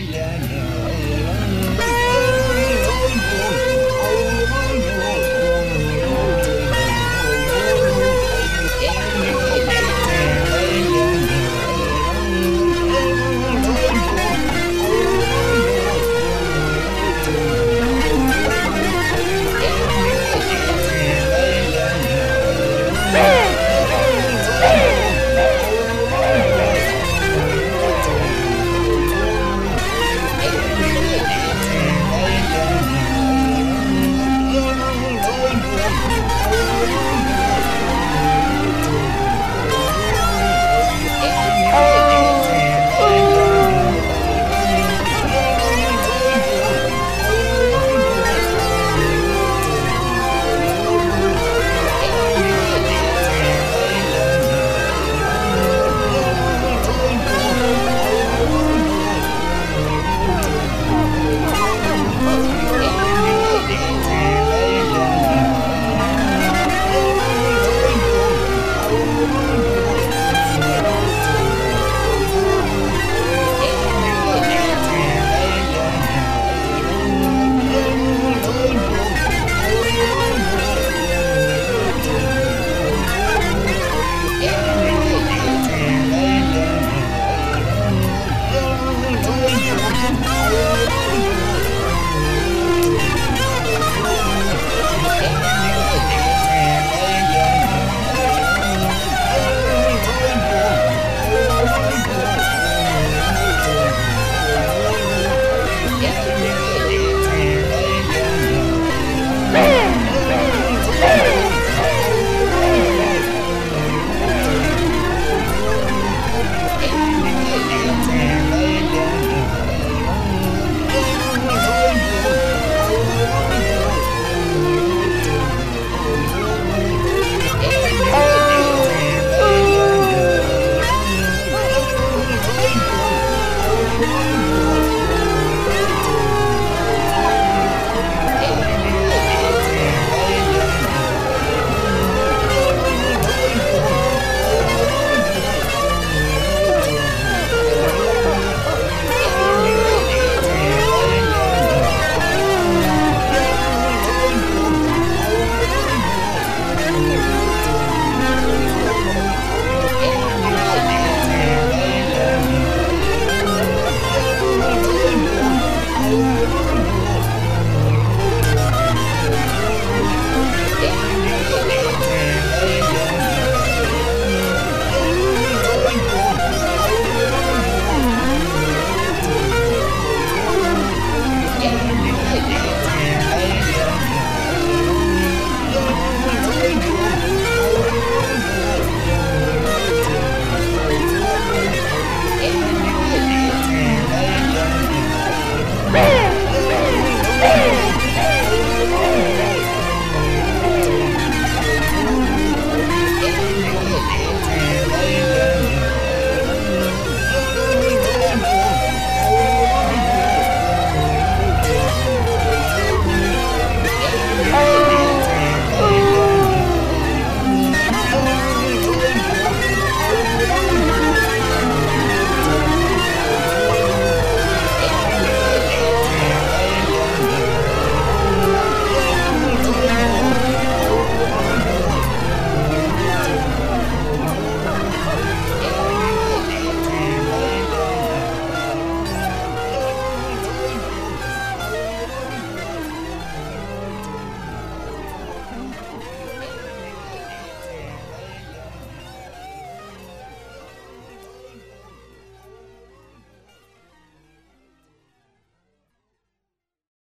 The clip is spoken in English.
yeah,